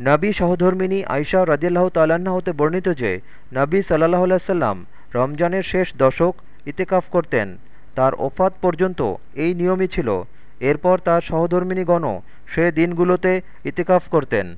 নবী সহধর্মিনী আয়সা রদিয়াল্লাহ তাল্লাহ্ন হতে বর্ণিত যে, নবী সাল্লাহ সাল্লাম রমজানের শেষ দশক ইতেকাফ করতেন। তার ওফাত পর্যন্ত এই নিয়মই ছিল। এরপর তার সহধর্মিনীগণও সে দিনগুলোতে ইতেকাফ করতেন।